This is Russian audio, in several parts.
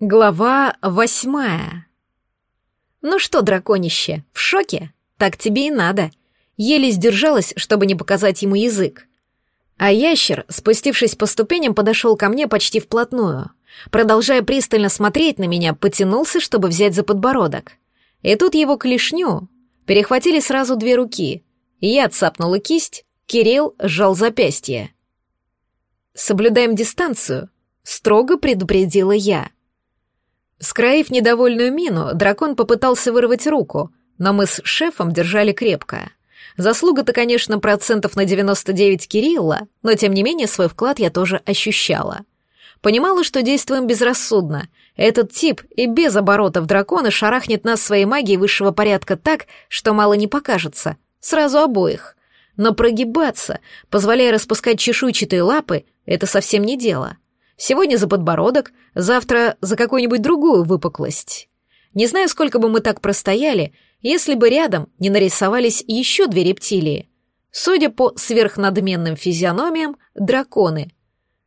Глава восьмая. Ну что, драконище, в шоке? Так тебе и надо. Еле сдержалась, чтобы не показать ему язык. А ящер, спустившись по ступеням, подошел ко мне почти вплотную. Продолжая пристально смотреть на меня, потянулся, чтобы взять за подбородок. И тут его клешню перехватили сразу две руки. Я цапнула кисть, Кирилл сжал запястье. «Соблюдаем дистанцию», — строго предупредила я. Скроив недовольную мину, дракон попытался вырвать руку, но мы с шефом держали крепко. Заслуга-то, конечно, процентов на 99 Кирилла, но тем не менее свой вклад я тоже ощущала. Понимала, что действуем безрассудно. Этот тип и без оборотов дракона шарахнет нас своей магией высшего порядка так, что мало не покажется. Сразу обоих. Но прогибаться, позволяя распускать чешуйчатые лапы, это совсем не дело. Сегодня за подбородок, завтра за какую-нибудь другую выпуклость. Не знаю, сколько бы мы так простояли, если бы рядом не нарисовались еще две рептилии. Судя по сверхнадменным физиономиям, драконы.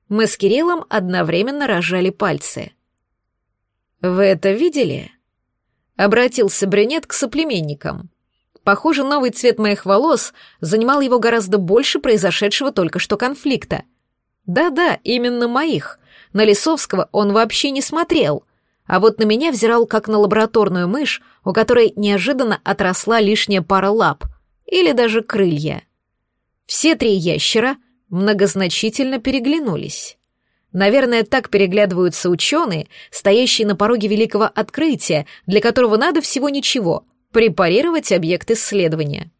Мы с Кириллом одновременно рожали пальцы. «Вы это видели?» Обратился брюнет к соплеменникам. Похоже, новый цвет моих волос занимал его гораздо больше произошедшего только что конфликта. Да-да, именно моих, на Лисовского он вообще не смотрел, а вот на меня взирал как на лабораторную мышь, у которой неожиданно отросла лишняя пара лап или даже крылья. Все три ящера многозначительно переглянулись. Наверное, так переглядываются ученые, стоящие на пороге великого открытия, для которого надо всего ничего — препарировать объект исследования.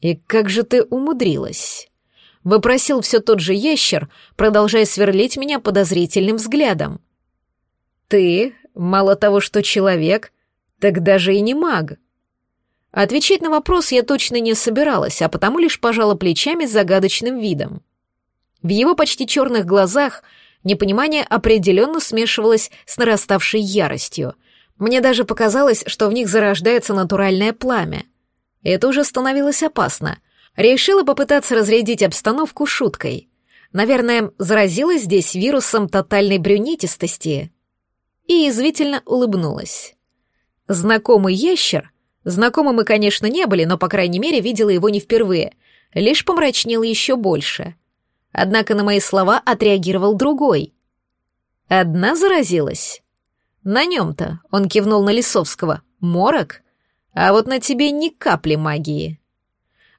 «И как же ты умудрилась?» — вопросил все тот же ящер, продолжая сверлить меня подозрительным взглядом. «Ты, мало того, что человек, так даже и не маг». Отвечать на вопрос я точно не собиралась, а потому лишь пожала плечами с загадочным видом. В его почти черных глазах непонимание определенно смешивалось с нараставшей яростью. Мне даже показалось, что в них зарождается натуральное пламя. Это уже становилось опасно — Решила попытаться разрядить обстановку шуткой. Наверное, заразилась здесь вирусом тотальной брюнетистости. И извительно улыбнулась. Знакомый ящер, знакомы мы, конечно, не были, но, по крайней мере, видела его не впервые, лишь помрачнел еще больше. Однако на мои слова отреагировал другой. Одна заразилась. На нем-то, он кивнул на Лисовского, морок, а вот на тебе ни капли магии.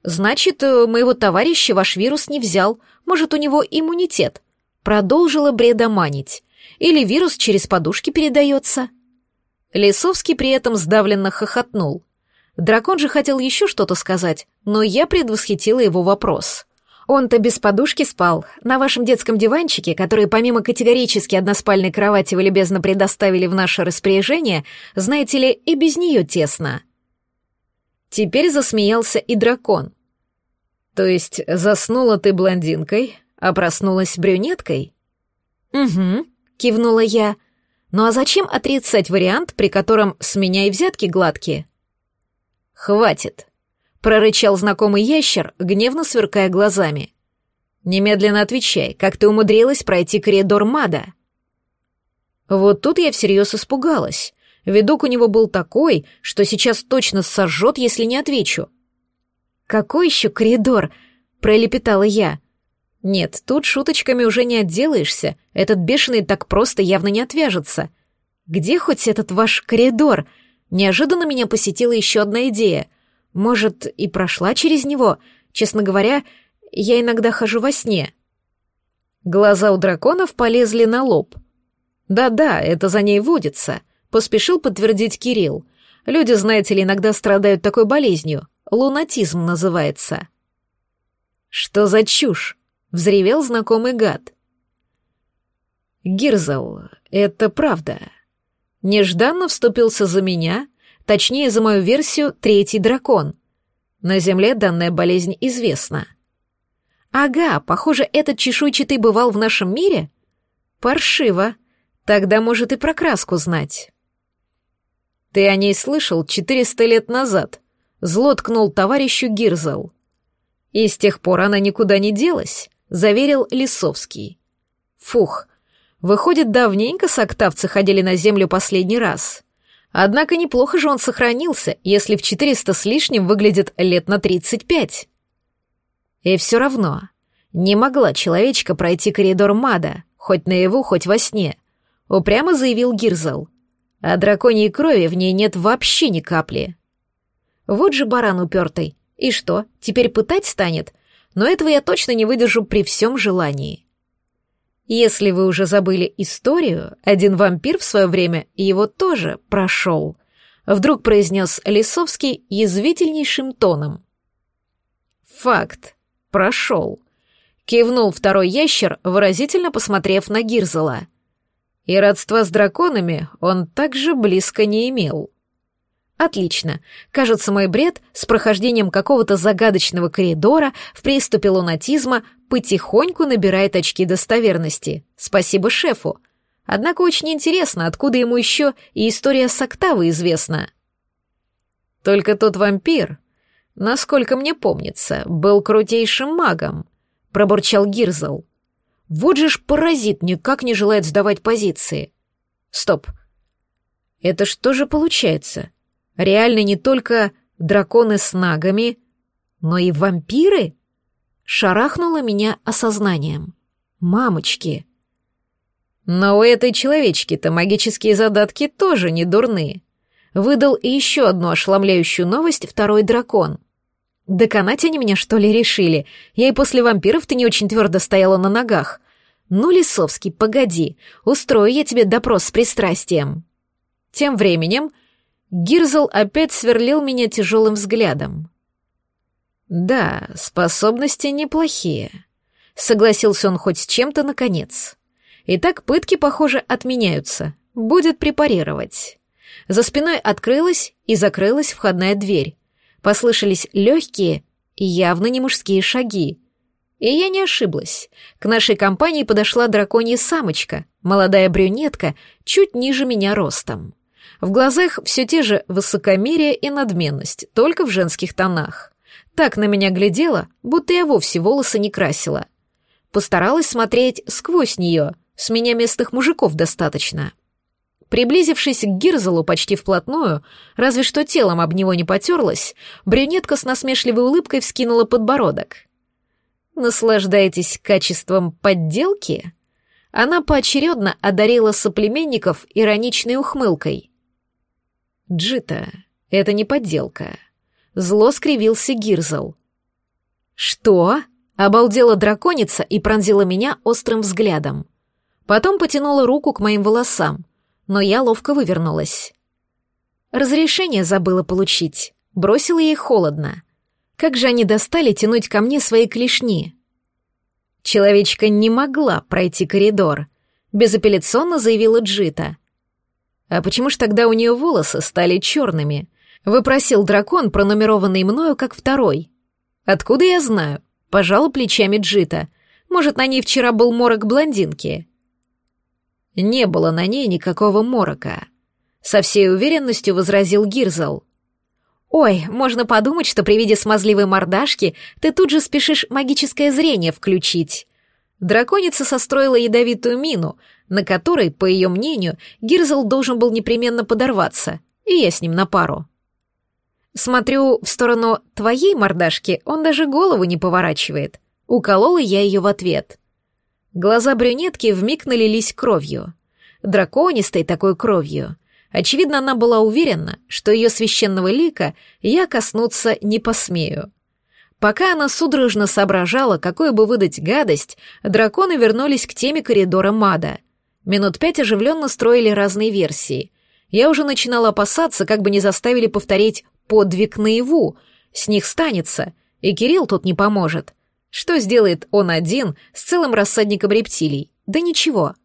«Значит, э, моего товарища ваш вирус не взял. Может, у него иммунитет?» Продолжила бредоманить. «Или вирус через подушки передается?» Лисовский при этом сдавленно хохотнул. Дракон же хотел еще что-то сказать, но я предвосхитила его вопрос. Он-то без подушки спал, на вашем детском диванчике, который помимо категорически односпальной кровати вы любезно предоставили в наше распоряжение, знаете ли, и без нее тесно. Теперь засмеялся и дракон. То есть заснула ты блондинкой, а проснулась брюнеткой? Угу, кивнула я. Ну а зачем отрицать вариант, при котором с меня и взятки гладкие? Хватит, прорычал знакомый ящер, гневно сверкая глазами. Немедленно отвечай, как ты умудрилась пройти коридор Мада? Вот тут я всерьез испугалась. Видок у него был такой, что сейчас точно сожжет, если не отвечу. «Какой еще коридор?» — пролепетала я. «Нет, тут шуточками уже не отделаешься. Этот бешеный так просто явно не отвяжется. Где хоть этот ваш коридор?» Неожиданно меня посетила еще одна идея. Может, и прошла через него? Честно говоря, я иногда хожу во сне. Глаза у драконов полезли на лоб. Да-да, это за ней водится — Поспешил подтвердить Кирилл. Люди, знаете ли, иногда страдают такой болезнью. Лунатизм называется. Что за чушь? Взревел знакомый гад. Гирзел, это правда. Нежданно вступился за меня, точнее, за мою версию, третий дракон. На Земле данная болезнь известна. Ага, похоже, этот чешуйчатый бывал в нашем мире? Паршиво. Тогда может и про краску знать. Ты о ней слышал четыреста лет назад. Зло ткнул товарищу Гирзел. И с тех пор она никуда не делась, заверил Лисовский. Фух, Выходит, давненько соктавцы ходили на землю последний раз. Однако неплохо же он сохранился, если в 400 с лишним выглядит лет на 35. И все равно не могла человечка пройти коридор Мада, хоть наяву, хоть во сне, упрямо заявил Гирзел. А драконьей крови в ней нет вообще ни капли. Вот же баран упертый. И что, теперь пытать станет? Но этого я точно не выдержу при всем желании. Если вы уже забыли историю, один вампир в свое время его тоже прошел. Вдруг произнес Лисовский язвительнейшим тоном. Факт. Прошел. Кивнул второй ящер, выразительно посмотрев на Гирзела. И родства с драконами он также близко не имел. Отлично. Кажется, мой бред с прохождением какого-то загадочного коридора в приступе лунатизма потихоньку набирает очки достоверности. Спасибо шефу. Однако очень интересно, откуда ему еще и история с Октавой известна. Только тот вампир, насколько мне помнится, был крутейшим магом, пробурчал Гирзл. Вот же ж паразит никак не желает сдавать позиции. Стоп. Это что же получается? Реально не только драконы с нагами, но и вампиры? Шарахнуло меня осознанием. Мамочки. Но у этой человечки-то магические задатки тоже не дурные. Выдал еще одну ошеломляющую новость второй дракон. Доконать они меня, что ли, решили? Я и после вампиров-то не очень твердо стояла на ногах. Ну, Лисовский, погоди, устрою я тебе допрос с пристрастием. Тем временем Гирзл опять сверлил меня тяжелым взглядом. «Да, способности неплохие», — согласился он хоть с чем-то наконец. «Итак, пытки, похоже, отменяются. Будет препарировать». За спиной открылась и закрылась входная дверь. Послышались легкие и явно не мужские шаги. И я не ошиблась. К нашей компании подошла драконья самочка, молодая брюнетка, чуть ниже меня ростом. В глазах все те же высокомерие и надменность, только в женских тонах. Так на меня глядела, будто я вовсе волосы не красила. Постаралась смотреть сквозь нее, с меня местных мужиков достаточно. Приблизившись к Гирзелу почти вплотную, разве что телом об него не потерлась, брюнетка с насмешливой улыбкой вскинула подбородок. «Наслаждаетесь качеством подделки?» Она поочередно одарила соплеменников ироничной ухмылкой. Джита, это не подделка. Зло скривился Гирзл. Что? Обалдела драконица и пронзила меня острым взглядом. Потом потянула руку к моим волосам, но я ловко вывернулась. Разрешение забыла получить, бросила ей холодно. Как же они достали тянуть ко мне свои клешни? Человечка не могла пройти коридор, безапелляционно заявила Джита. А почему ж тогда у нее волосы стали черными? Выпросил дракон, пронумерованный мною как второй. Откуда я знаю? Пожала плечами Джита. Может, на ней вчера был морок блондинки? Не было на ней никакого морока. Со всей уверенностью возразил Гирзал. «Ой, можно подумать, что при виде смазливой мордашки ты тут же спешишь магическое зрение включить». Драконица состроила ядовитую мину, на которой, по ее мнению, Гирзл должен был непременно подорваться, и я с ним на пару. Смотрю в сторону твоей мордашки, он даже голову не поворачивает. Уколола я ее в ответ. Глаза брюнетки вмиг налились кровью. Драконистой такой кровью. Очевидно, она была уверена, что ее священного лика я коснуться не посмею. Пока она судорожно соображала, какую бы выдать гадость, драконы вернулись к теме коридора Мада — Минут пять оживленно строили разные версии. Я уже начинала опасаться, как бы не заставили повторить подвиг наяву. С них станется, и Кирилл тут не поможет. Что сделает он один с целым рассадником рептилий? Да ничего.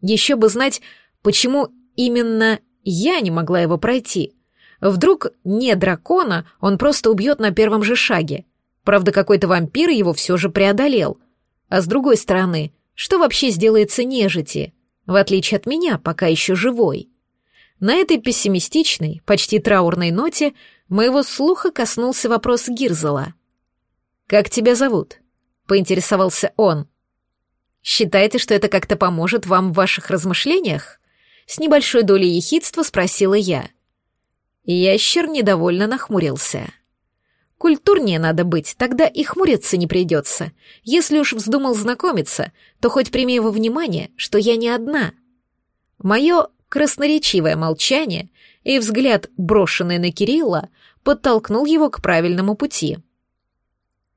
Еще бы знать, почему именно я не могла его пройти. Вдруг не дракона он просто убьет на первом же шаге. Правда, какой-то вампир его все же преодолел. А с другой стороны, что вообще сделается нежити? В отличие от меня, пока еще живой. На этой пессимистичной, почти траурной ноте моего слуха коснулся вопрос Гирзела. «Как тебя зовут?» — поинтересовался он. Считаете, что это как-то поможет вам в ваших размышлениях? С небольшой долей ехидства спросила я. Ящер недовольно нахмурился. Культурнее надо быть, тогда и хмуриться не придется. Если уж вздумал знакомиться, то хоть прими его внимание, что я не одна. Мое красноречивое молчание и взгляд, брошенный на Кирилла, подтолкнул его к правильному пути.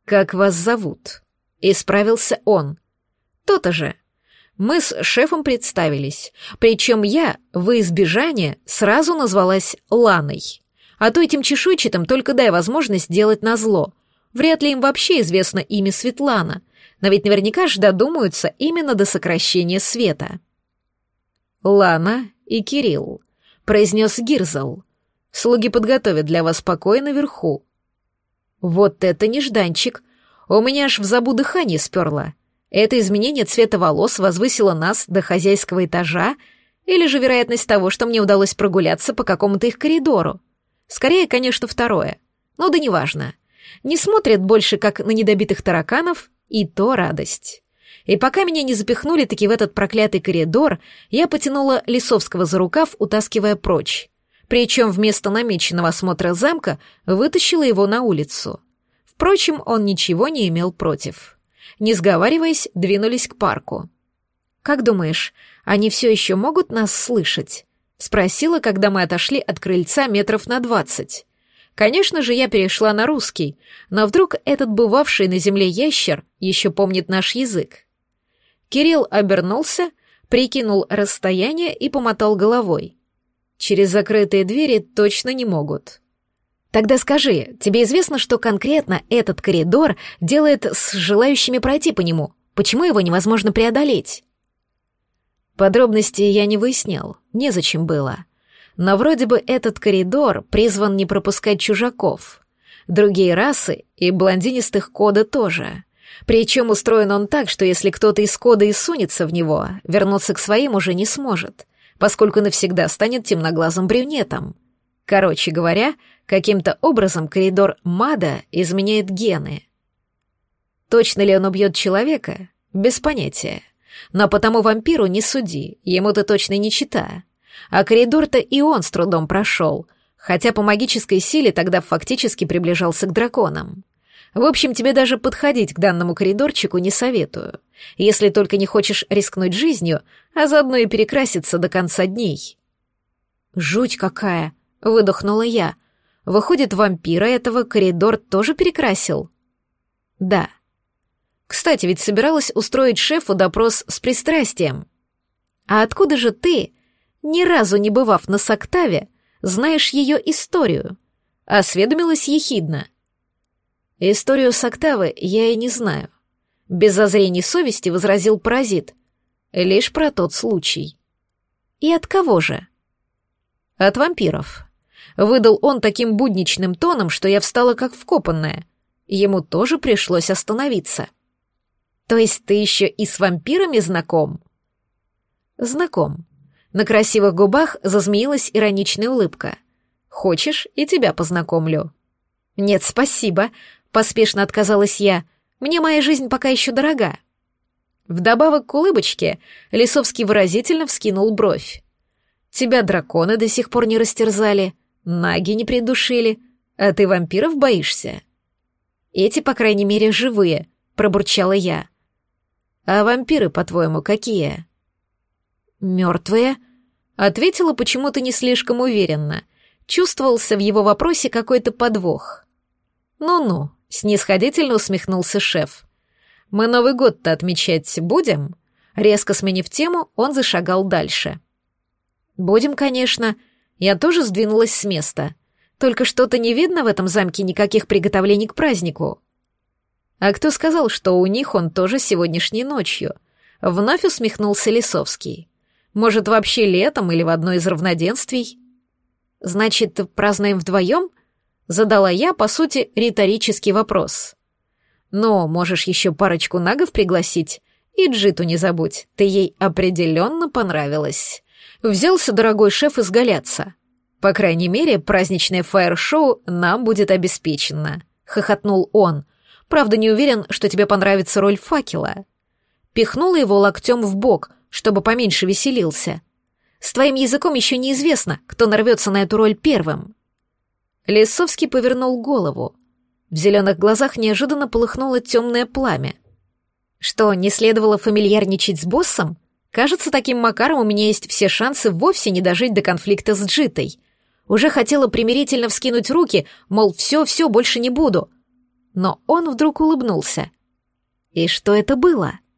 «Как вас зовут?» — исправился он. «То-то же. Мы с шефом представились, причем я, во избежание, сразу назвалась Ланой. А то этим чешуйчатым только дай возможность сделать назло. Вряд ли им вообще известно имя Светлана, но ведь наверняка же додумаются именно до сокращения света. «Лана и Кирилл», — произнес Гирзл. «Слуги подготовят для вас покой наверху». «Вот это нежданчик! У меня аж в забу дыхание сперло. Это изменение цвета волос возвысило нас до хозяйского этажа, или же вероятность того, что мне удалось прогуляться по какому-то их коридору? Скорее, конечно, второе. Но да неважно. Не смотрят больше, как на недобитых тараканов, и то радость. И пока меня не запихнули таки в этот проклятый коридор, я потянула Лисовского за рукав, утаскивая прочь. Причем вместо намеченного осмотра замка вытащила его на улицу. Впрочем, он ничего не имел против. Не сговариваясь, двинулись к парку. «Как думаешь, они все еще могут нас слышать?» Спросила, когда мы отошли от крыльца метров на двадцать. Конечно же, я перешла на русский, но вдруг этот бывавший на земле ящер еще помнит наш язык. Кирилл обернулся, прикинул расстояние и помотал головой. Через закрытые двери точно не могут. Тогда скажи, тебе известно, что конкретно этот коридор делает с желающими пройти по нему? Почему его невозможно преодолеть? Подробности я не выяснял, незачем было. Но вроде бы этот коридор призван не пропускать чужаков. Другие расы и блондинистых кода тоже. Причем устроен он так, что если кто-то из кода и сунется в него, вернуться к своим уже не сможет, поскольку навсегда станет темноглазым брюнетом. Короче говоря, каким-то образом коридор Мада изменяет гены. Точно ли он убьет человека? Без понятия. Но потому вампиру не суди, ему ты точно не чита. А коридор-то и он с трудом прошел, хотя по магической силе тогда фактически приближался к драконам. В общем, тебе даже подходить к данному коридорчику не советую, если только не хочешь рискнуть жизнью, а заодно и перекраситься до конца дней. «Жуть какая!» — выдохнула я. «Выходит, вампира этого коридор тоже перекрасил?» «Да», кстати, ведь собиралась устроить шефу допрос с пристрастием. А откуда же ты, ни разу не бывав на Соктаве, знаешь ее историю? Осведомилась ехидно. Историю Соктавы я и не знаю. Без зазрений совести возразил паразит. Лишь про тот случай. И от кого же? От вампиров. Выдал он таким будничным тоном, что я встала как вкопанная. Ему тоже пришлось остановиться. — то есть ты еще и с вампирами знаком? Знаком. На красивых губах зазмеилась ироничная улыбка. Хочешь, и тебя познакомлю? Нет, спасибо, поспешно отказалась я. Мне моя жизнь пока еще дорога. Вдобавок к улыбочке Лисовский выразительно вскинул бровь. Тебя драконы до сих пор не растерзали, наги не придушили, а ты вампиров боишься? Эти, по крайней мере, живые, пробурчала я. А вампиры, по-твоему, какие? Мертвые? Ответила почему-то не слишком уверенно. Чувствовался в его вопросе какой-то подвох. Ну-ну, снисходительно усмехнулся шеф. Мы Новый год-то отмечать будем? Резко сменив тему, он зашагал дальше. Будем, конечно. Я тоже сдвинулась с места. Только что-то не видно в этом замке никаких приготовлений к празднику. А кто сказал, что у них он тоже сегодняшней ночью? Вновь усмехнулся Лисовский. Может, вообще летом или в одной из равноденствий? Значит, празднуем вдвоем? Задала я, по сути, риторический вопрос. Но можешь еще парочку нагов пригласить. И Джиту не забудь, ты ей определенно понравилась. Взялся дорогой шеф изгаляться. По крайней мере, праздничное фаер-шоу нам будет обеспечено. Хохотнул он — Правда, не уверен, что тебе понравится роль факела. пихнула его локтем в бок, чтобы поменьше веселился. С твоим языком еще неизвестно, кто нарвется на эту роль первым. Лисовский повернул голову. В зеленых глазах неожиданно полыхнуло темное пламя. Что, не следовало фамильярничать с боссом? Кажется, таким макаром у меня есть все шансы вовсе не дожить до конфликта с Джитой. Уже хотела примирительно вскинуть руки, мол, все-все, больше не буду. Но он вдруг улыбнулся. И что это было? —